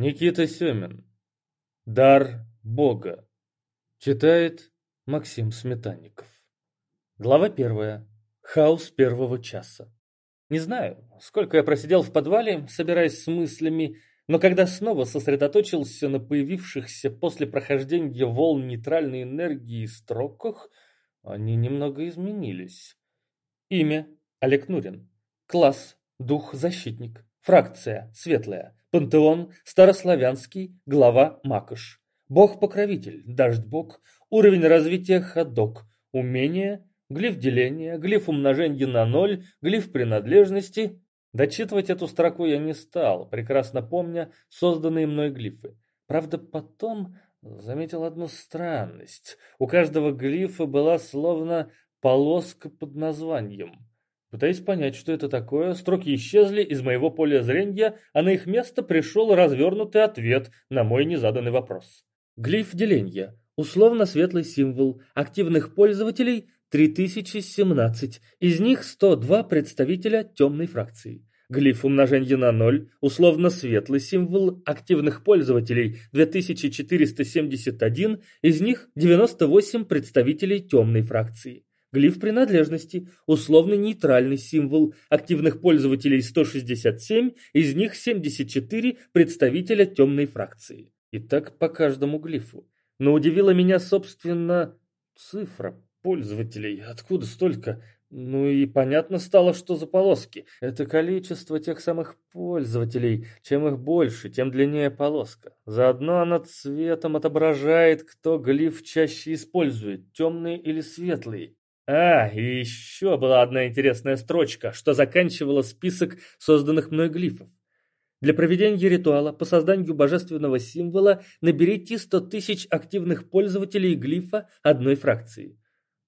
Никита Семин. Дар Бога. Читает Максим Сметанников. Глава первая. Хаос первого часа. Не знаю, сколько я просидел в подвале, собираясь с мыслями, но когда снова сосредоточился на появившихся после прохождения волн нейтральной энергии строках, они немного изменились. Имя – Олег Нурин. Класс – Дух-защитник. Фракция – Светлая. Пантеон – Старославянский, глава Макош. Бог-покровитель, дождь-бог, уровень развития ходок, умение, глиф деления, глиф умножения на ноль, глиф принадлежности. Дочитывать эту строку я не стал, прекрасно помня созданные мной глифы. Правда, потом заметил одну странность. У каждого глифа была словно полоска под названием. Пытаясь понять, что это такое, строки исчезли из моего поля зрения, а на их место пришел развернутый ответ на мой незаданный вопрос. Глиф деления. Условно светлый символ. Активных пользователей 3017. Из них 102 представителя темной фракции. Глиф умножения на 0. Условно светлый символ. Активных пользователей 2471. Из них 98 представителей темной фракции. Глиф принадлежности – условный нейтральный символ. Активных пользователей 167, из них 74 представителя темной фракции. И так по каждому глифу. Но удивила меня, собственно, цифра пользователей. Откуда столько? Ну и понятно стало, что за полоски. Это количество тех самых пользователей. Чем их больше, тем длиннее полоска. Заодно она цветом отображает, кто глиф чаще использует, темный или светлый. А, и еще была одна интересная строчка, что заканчивала список созданных мной глифов. Для проведения ритуала по созданию божественного символа наберите 100 тысяч активных пользователей глифа одной фракции.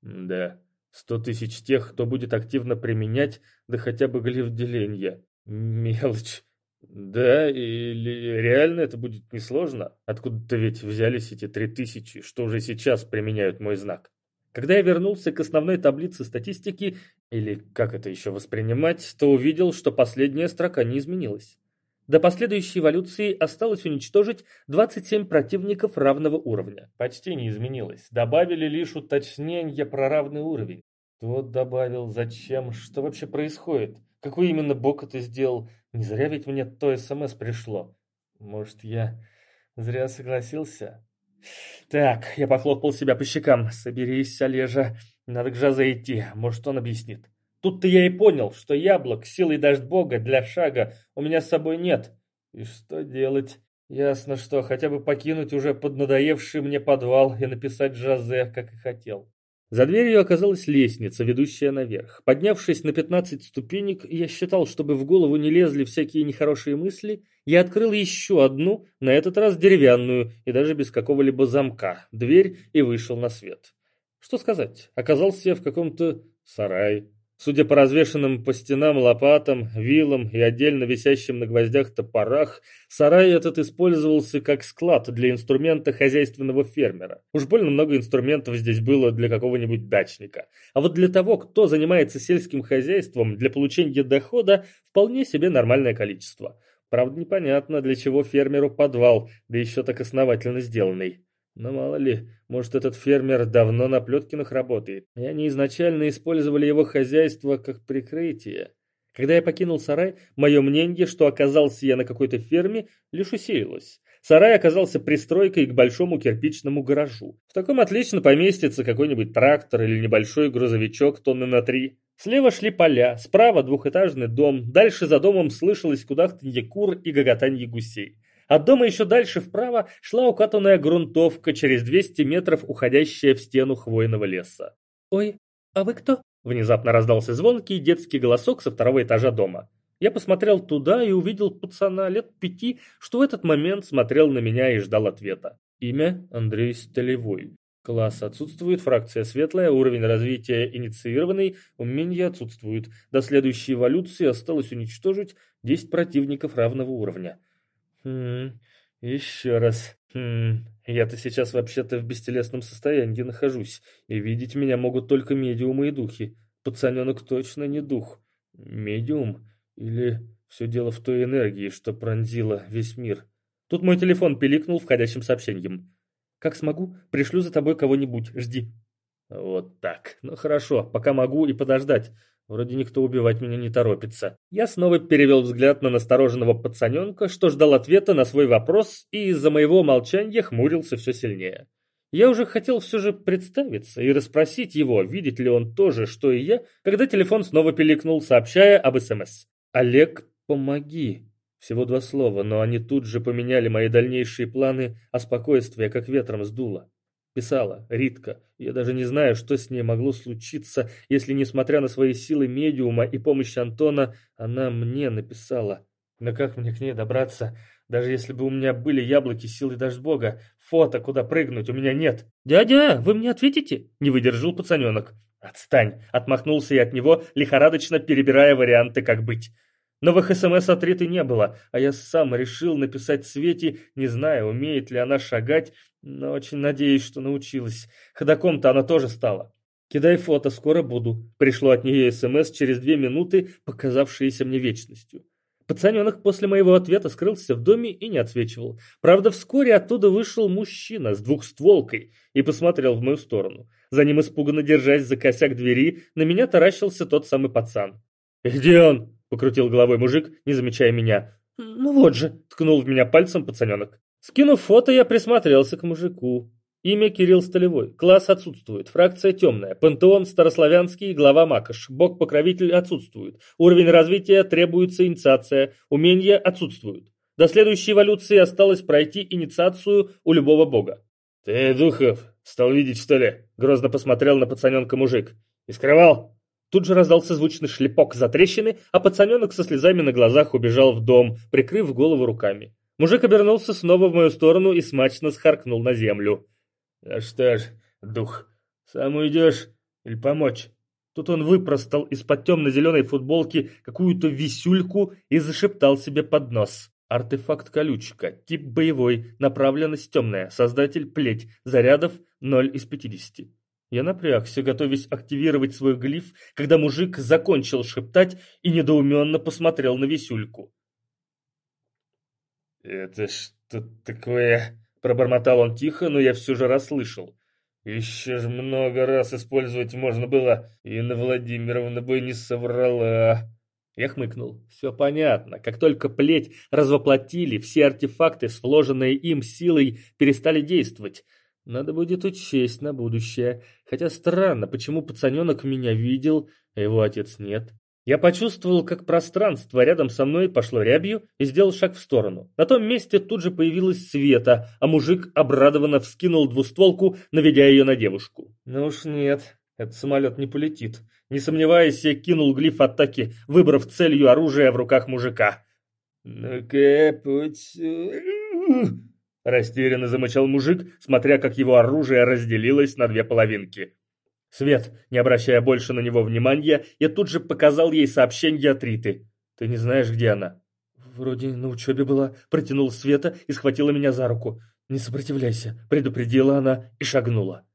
Да, 100 тысяч тех, кто будет активно применять, да хотя бы глиф деления. Мелочь. Да, или реально это будет несложно? Откуда-то ведь взялись эти три тысячи, что уже сейчас применяют мой знак. Когда я вернулся к основной таблице статистики, или как это еще воспринимать, то увидел, что последняя строка не изменилась. До последующей эволюции осталось уничтожить 27 противников равного уровня. Почти не изменилось. Добавили лишь уточнение про равный уровень. Кто добавил, зачем, что вообще происходит? Какой именно бог это сделал? Не зря ведь мне то СМС пришло. Может, я зря согласился? Так, я похлопал себя по щекам. Соберись, Олежа. Надо к Жазе идти. Может, он объяснит. Тут-то я и понял, что яблок, силой дождь бога для шага у меня с собой нет. И что делать? Ясно, что хотя бы покинуть уже поднадоевший мне подвал и написать Жазе, как и хотел. За дверью оказалась лестница, ведущая наверх. Поднявшись на 15 ступенек, я считал, чтобы в голову не лезли всякие нехорошие мысли, я открыл еще одну, на этот раз деревянную, и даже без какого-либо замка, дверь и вышел на свет. Что сказать, оказался я в каком-то сарае. Судя по развешенным по стенам лопатам, вилам и отдельно висящим на гвоздях топорах, сарай этот использовался как склад для инструмента хозяйственного фермера. Уж больно много инструментов здесь было для какого-нибудь дачника. А вот для того, кто занимается сельским хозяйством, для получения дохода вполне себе нормальное количество. Правда, непонятно, для чего фермеру подвал, да еще так основательно сделанный. Но мало ли, может этот фермер давно на Плеткиных работает, и они изначально использовали его хозяйство как прикрытие. Когда я покинул сарай, мое мнение, что оказался я на какой-то ферме, лишь усилилось. Сарай оказался пристройкой к большому кирпичному гаражу. В таком отлично поместится какой-нибудь трактор или небольшой грузовичок тонны на три. Слева шли поля, справа двухэтажный дом, дальше за домом слышалось кудахтанье кур и гоготанье гусей. От дома еще дальше вправо шла укатанная грунтовка, через 200 метров уходящая в стену хвойного леса. «Ой, а вы кто?» Внезапно раздался звонкий детский голосок со второго этажа дома. Я посмотрел туда и увидел пацана лет пяти, что в этот момент смотрел на меня и ждал ответа. Имя Андрей Столевой. Класс отсутствует, фракция светлая, уровень развития инициированный, умения отсутствуют. До следующей эволюции осталось уничтожить 10 противников равного уровня. Хм, еще раз. Хм, я-то сейчас вообще-то в бестелесном состоянии нахожусь, и видеть меня могут только медиумы и духи. Пацаненок точно не дух. Медиум? Или все дело в той энергии, что пронзила весь мир? Тут мой телефон пиликнул входящим сообщением. «Как смогу, пришлю за тобой кого-нибудь, жди». Вот так. Ну хорошо, пока могу и подождать. Вроде никто убивать меня не торопится. Я снова перевел взгляд на настороженного пацаненка, что ждал ответа на свой вопрос и из-за моего молчания хмурился все сильнее. Я уже хотел все же представиться и расспросить его, видит ли он то же, что и я, когда телефон снова пиликнул, сообщая об СМС. «Олег, помоги!» Всего два слова, но они тут же поменяли мои дальнейшие планы, а спокойствие как ветром сдуло. Писала Ритка. Я даже не знаю, что с ней могло случиться, если, несмотря на свои силы медиума и помощь Антона, она мне написала. Но как мне к ней добраться? Даже если бы у меня были яблоки силы даже бога, фото, куда прыгнуть, у меня нет. «Дядя, вы мне ответите?» — не выдержал пацаненок. «Отстань!» — отмахнулся я от него, лихорадочно перебирая варианты, как быть. Новых СМС от Риты не было, а я сам решил написать Свете, не знаю, умеет ли она шагать, но очень надеюсь, что научилась. Ходаком-то она тоже стала. «Кидай фото, скоро буду». Пришло от нее СМС через две минуты, показавшиеся мне вечностью. Пацаненок после моего ответа скрылся в доме и не отсвечивал. Правда, вскоре оттуда вышел мужчина с двухстволкой и посмотрел в мою сторону. За ним, испуганно держась за косяк двери, на меня таращился тот самый пацан. «Где он?» Покрутил головой мужик, не замечая меня. «Ну вот же!» — ткнул в меня пальцем пацаненок. Скинув фото, я присмотрелся к мужику. Имя Кирилл Столевой. Класс отсутствует. Фракция темная. Пантеон старославянский. Глава Макаш. Бог-покровитель отсутствует. Уровень развития требуется инициация. Умения отсутствуют. До следующей эволюции осталось пройти инициацию у любого бога. «Ты, Духов, стал видеть, что ли?» Грозно посмотрел на пацаненка мужик. «И скрывал?» Тут же раздался звучный шлепок за трещины, а пацаненок со слезами на глазах убежал в дом, прикрыв голову руками. Мужик обернулся снова в мою сторону и смачно схаркнул на землю. «А что ж, дух, сам уйдешь или помочь?» Тут он выпростал из-под темно-зеленой футболки какую-то висюльку и зашептал себе под нос. Артефакт колючка, тип боевой, направленность темная, создатель плеть, зарядов 0 из 50. Я напрягся, готовясь активировать свой глиф, когда мужик закончил шептать и недоуменно посмотрел на висюльку. «Это что такое?» – пробормотал он тихо, но я все же расслышал. «Еще ж много раз использовать можно было, Инна Владимировна бы не соврала». Я хмыкнул. Все понятно. Как только плеть развоплотили, все артефакты с вложенной им силой перестали действовать. Надо будет учесть на будущее. Хотя странно, почему пацаненок меня видел, а его отец нет. Я почувствовал, как пространство рядом со мной пошло рябью и сделал шаг в сторону. На том месте тут же появилась Света, а мужик обрадованно вскинул двустволку, наведя ее на девушку. Ну уж нет, этот самолет не полетит. Не сомневаясь, я кинул глиф атаки, выбрав целью оружие в руках мужика. «Ну-ка, путь...» Растерянно замычал мужик, смотря как его оружие разделилось на две половинки. Свет, не обращая больше на него внимания, я тут же показал ей сообщение от Риты. «Ты не знаешь, где она?» «Вроде на учебе была», — протянул Света и схватила меня за руку. «Не сопротивляйся», — предупредила она и шагнула.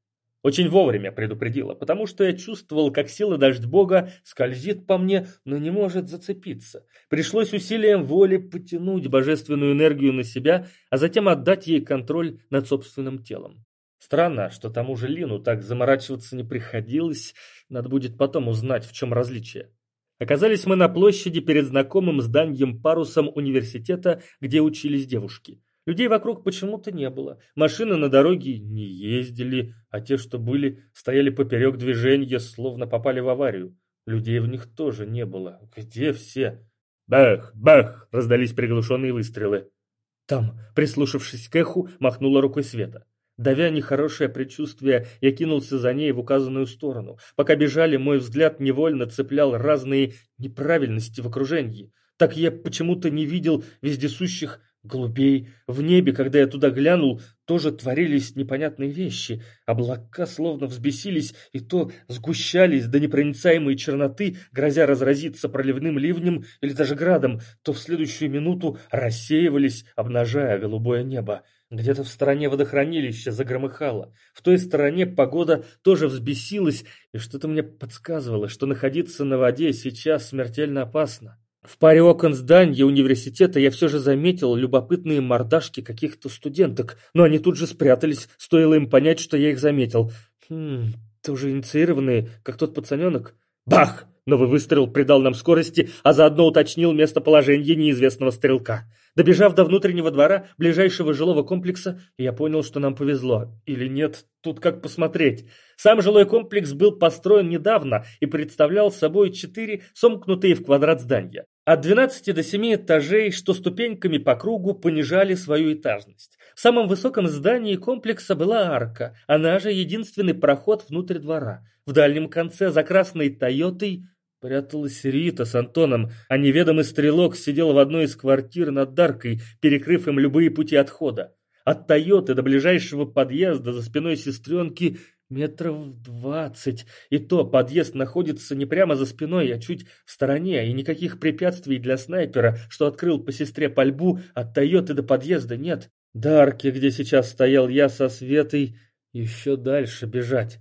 Очень вовремя предупредила, потому что я чувствовал, как сила дождь бога скользит по мне, но не может зацепиться. Пришлось усилием воли потянуть божественную энергию на себя, а затем отдать ей контроль над собственным телом. Странно, что тому же Лину так заморачиваться не приходилось, надо будет потом узнать, в чем различие. Оказались мы на площади перед знакомым зданием парусом университета, где учились девушки. Людей вокруг почему-то не было. Машины на дороге не ездили, а те, что были, стояли поперек движения, словно попали в аварию. Людей в них тоже не было. Где все? Бах, бах! Раздались приглушенные выстрелы. Там, прислушавшись к эху, махнула рукой Света. Давя нехорошее предчувствие, я кинулся за ней в указанную сторону. Пока бежали, мой взгляд невольно цеплял разные неправильности в окружении. Так я почему-то не видел вездесущих Голубей. В небе, когда я туда глянул, тоже творились непонятные вещи. Облака словно взбесились и то сгущались до непроницаемой черноты, грозя разразиться проливным ливнем или даже градом, то в следующую минуту рассеивались, обнажая голубое небо. Где-то в стороне водохранилища загромыхало. В той стороне погода тоже взбесилась, и что-то мне подсказывало, что находиться на воде сейчас смертельно опасно. В паре окон здания университета я все же заметил любопытные мордашки каких-то студенток, но они тут же спрятались, стоило им понять, что я их заметил. Хм, тоже инициированные, как тот пацаненок. Бах! Новый выстрел придал нам скорости, а заодно уточнил местоположение неизвестного стрелка. Добежав до внутреннего двора ближайшего жилого комплекса, я понял, что нам повезло. Или нет, тут как посмотреть. Сам жилой комплекс был построен недавно и представлял собой четыре сомкнутые в квадрат здания. От 12 до 7 этажей, что ступеньками по кругу понижали свою этажность. В самом высоком здании комплекса была арка, она же единственный проход внутрь двора. В дальнем конце за красной «Тойотой» пряталась Рита с Антоном, а неведомый стрелок сидел в одной из квартир над Даркой, перекрыв им любые пути отхода. От «Тойоты» до ближайшего подъезда за спиной сестренки Метров двадцать. И то подъезд находится не прямо за спиной, а чуть в стороне, и никаких препятствий для снайпера, что открыл по сестре пальбу, от Тойоты до подъезда нет. Дарки, где сейчас стоял я со Светой, еще дальше бежать.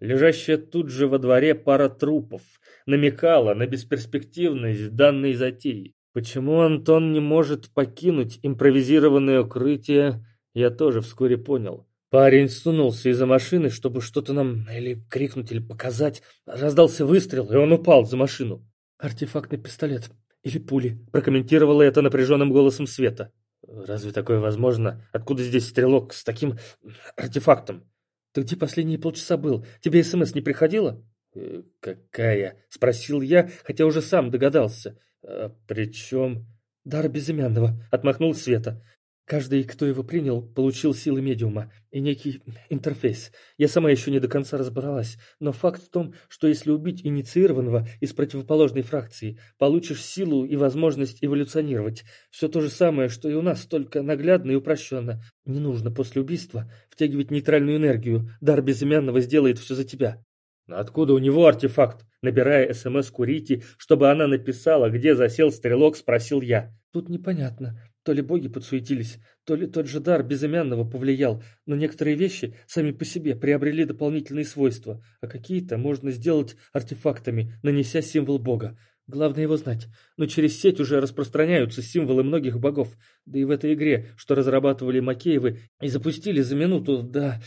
Лежащая тут же во дворе пара трупов намекала на бесперспективность данной затеи. Почему Антон не может покинуть импровизированное укрытие, я тоже вскоре понял. Парень сунулся из-за машины, чтобы что-то нам или крикнуть, или показать. Раздался выстрел, и он упал за машину. «Артефактный пистолет. Или пули», — прокомментировала это напряженным голосом Света. «Разве такое возможно? Откуда здесь стрелок с таким артефактом?» «Ты где последние полчаса был? Тебе СМС не приходило?» «Э, «Какая?» — спросил я, хотя уже сам догадался. «А при чем?» «Дар безымянного», — отмахнул Света. Каждый, кто его принял, получил силы медиума и некий интерфейс. Я сама еще не до конца разобралась, но факт в том, что если убить инициированного из противоположной фракции, получишь силу и возможность эволюционировать. Все то же самое, что и у нас, только наглядно и упрощенно. Не нужно после убийства втягивать нейтральную энергию. Дар безымянного сделает все за тебя. Откуда у него артефакт? Набирая СМС Курити, чтобы она написала, где засел стрелок, спросил я. Тут непонятно. То ли боги подсуетились, то ли тот же дар безымянного повлиял, но некоторые вещи сами по себе приобрели дополнительные свойства, а какие-то можно сделать артефактами, нанеся символ бога. Главное его знать. Но через сеть уже распространяются символы многих богов. Да и в этой игре, что разрабатывали Макеевы и запустили за минуту до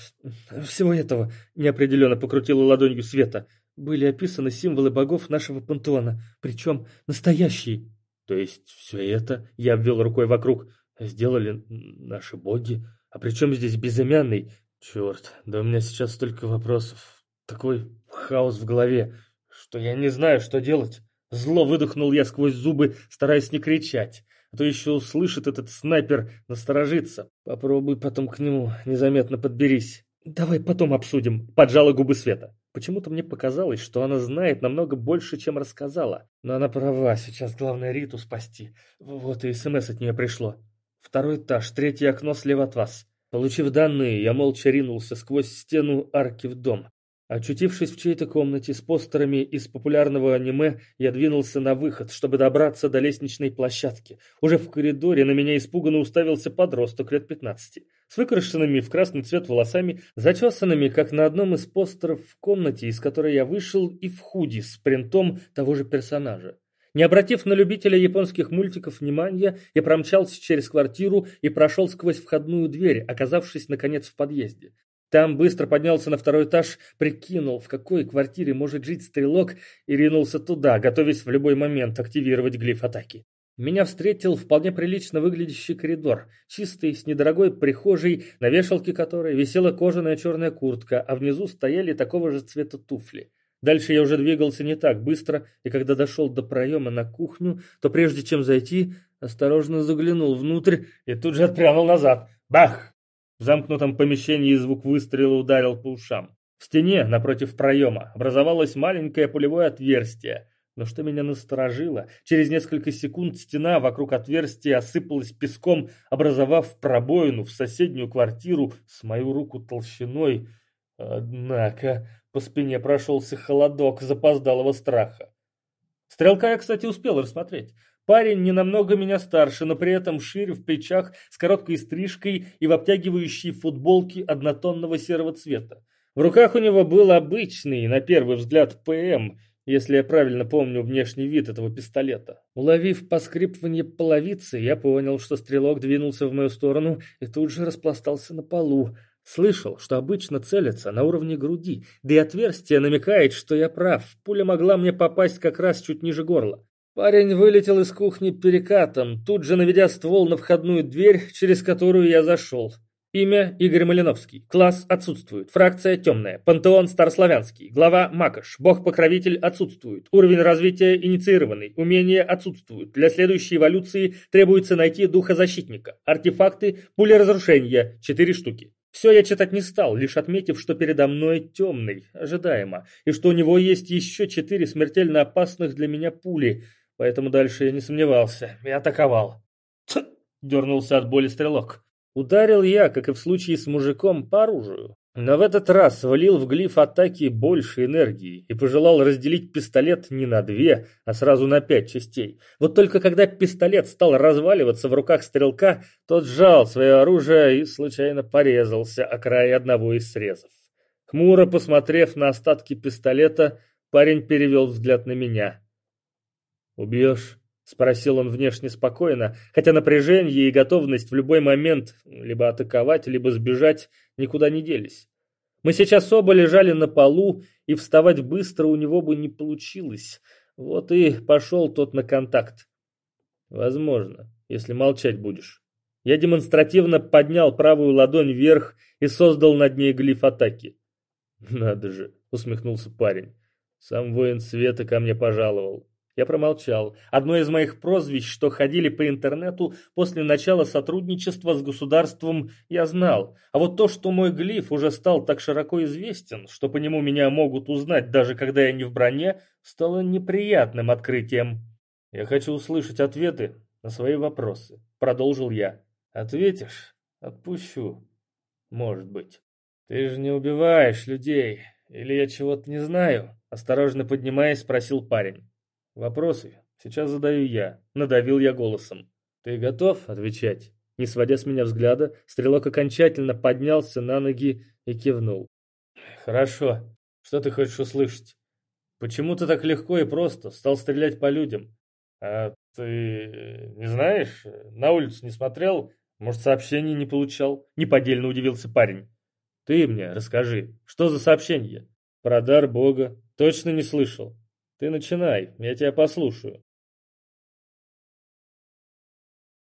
всего этого, неопределенно покрутила ладонью Света, были описаны символы богов нашего пантеона, причем настоящие. То есть все это, я обвел рукой вокруг, сделали наши боги? А при чем здесь безымянный? Черт, да у меня сейчас столько вопросов. Такой хаос в голове, что я не знаю, что делать. Зло выдохнул я сквозь зубы, стараясь не кричать. А то еще услышит этот снайпер, насторожится. Попробуй потом к нему незаметно подберись. Давай потом обсудим, поджала губы Света. Почему-то мне показалось, что она знает намного больше, чем рассказала. Но она права, сейчас главное Риту спасти. Вот и СМС от нее пришло. Второй этаж, третье окно слева от вас. Получив данные, я молча ринулся сквозь стену арки в дом. Очутившись в чьей-то комнате с постерами из популярного аниме, я двинулся на выход, чтобы добраться до лестничной площадки. Уже в коридоре на меня испуганно уставился подросток лет 15, с выкрашенными в красный цвет волосами, зачесанными, как на одном из постеров в комнате, из которой я вышел, и в худи с принтом того же персонажа. Не обратив на любителя японских мультиков внимания, я промчался через квартиру и прошел сквозь входную дверь, оказавшись, наконец, в подъезде. Там быстро поднялся на второй этаж, прикинул, в какой квартире может жить стрелок, и ринулся туда, готовясь в любой момент активировать глиф атаки. Меня встретил вполне прилично выглядящий коридор, чистый, с недорогой прихожей, на вешалке которой висела кожаная черная куртка, а внизу стояли такого же цвета туфли. Дальше я уже двигался не так быстро, и когда дошел до проема на кухню, то прежде чем зайти, осторожно заглянул внутрь и тут же отпрянул назад. Бах! В замкнутом помещении звук выстрела ударил по ушам. В стене, напротив проема, образовалось маленькое пулевое отверстие. Но что меня насторожило, через несколько секунд стена вокруг отверстия осыпалась песком, образовав пробоину в соседнюю квартиру с мою руку толщиной. Однако по спине прошелся холодок запоздалого страха. Стрелка я, кстати, успел рассмотреть. Парень не намного меня старше, но при этом шире в плечах, с короткой стрижкой и в обтягивающей футболке однотонного серого цвета. В руках у него был обычный, на первый взгляд, ПМ, если я правильно помню внешний вид этого пистолета. Уловив поскрипывание половицы, я понял, что стрелок двинулся в мою сторону и тут же распластался на полу. Слышал, что обычно целятся на уровне груди, да и отверстие намекает, что я прав. Пуля могла мне попасть как раз чуть ниже горла. Парень вылетел из кухни перекатом, тут же наведя ствол на входную дверь, через которую я зашел. Имя Игорь Малиновский. Класс отсутствует. Фракция темная. Пантеон старославянский. Глава Макаш. Бог-покровитель отсутствует. Уровень развития инициированный. Умения отсутствуют. Для следующей эволюции требуется найти духозащитника. Артефакты. Пуля разрушения. Четыре штуки. Все я читать не стал, лишь отметив, что передо мной темный, ожидаемо, и что у него есть еще четыре смертельно опасных для меня пули, поэтому дальше я не сомневался и атаковал. Тьф! Дернулся от боли стрелок. Ударил я, как и в случае с мужиком, по оружию. Но в этот раз влил в глиф атаки больше энергии и пожелал разделить пистолет не на две, а сразу на пять частей. Вот только когда пистолет стал разваливаться в руках стрелка, тот сжал свое оружие и случайно порезался о край одного из срезов. Хмуро посмотрев на остатки пистолета, парень перевел взгляд на меня. «Убьешь?» — спросил он внешне спокойно, хотя напряжение и готовность в любой момент либо атаковать, либо сбежать никуда не делись. Мы сейчас оба лежали на полу, и вставать быстро у него бы не получилось. Вот и пошел тот на контакт. Возможно, если молчать будешь. Я демонстративно поднял правую ладонь вверх и создал над ней глиф атаки. «Надо же!» — усмехнулся парень. «Сам воин света ко мне пожаловал. Я промолчал. Одно из моих прозвищ, что ходили по интернету после начала сотрудничества с государством, я знал. А вот то, что мой глиф уже стал так широко известен, что по нему меня могут узнать, даже когда я не в броне, стало неприятным открытием. «Я хочу услышать ответы на свои вопросы», — продолжил я. «Ответишь? Отпущу. Может быть. Ты же не убиваешь людей, или я чего-то не знаю?» Осторожно поднимаясь, спросил парень. Вопросы сейчас задаю я. Надавил я голосом. Ты готов отвечать? Не сводя с меня взгляда, стрелок окончательно поднялся на ноги и кивнул. Хорошо. Что ты хочешь услышать? Почему ты так легко и просто стал стрелять по людям? А ты не знаешь? На улицу не смотрел? Может, сообщений не получал? Неподдельно удивился парень. Ты мне расскажи, что за сообщение? Про дар Бога. Точно не слышал. Ты начинай, я тебя послушаю.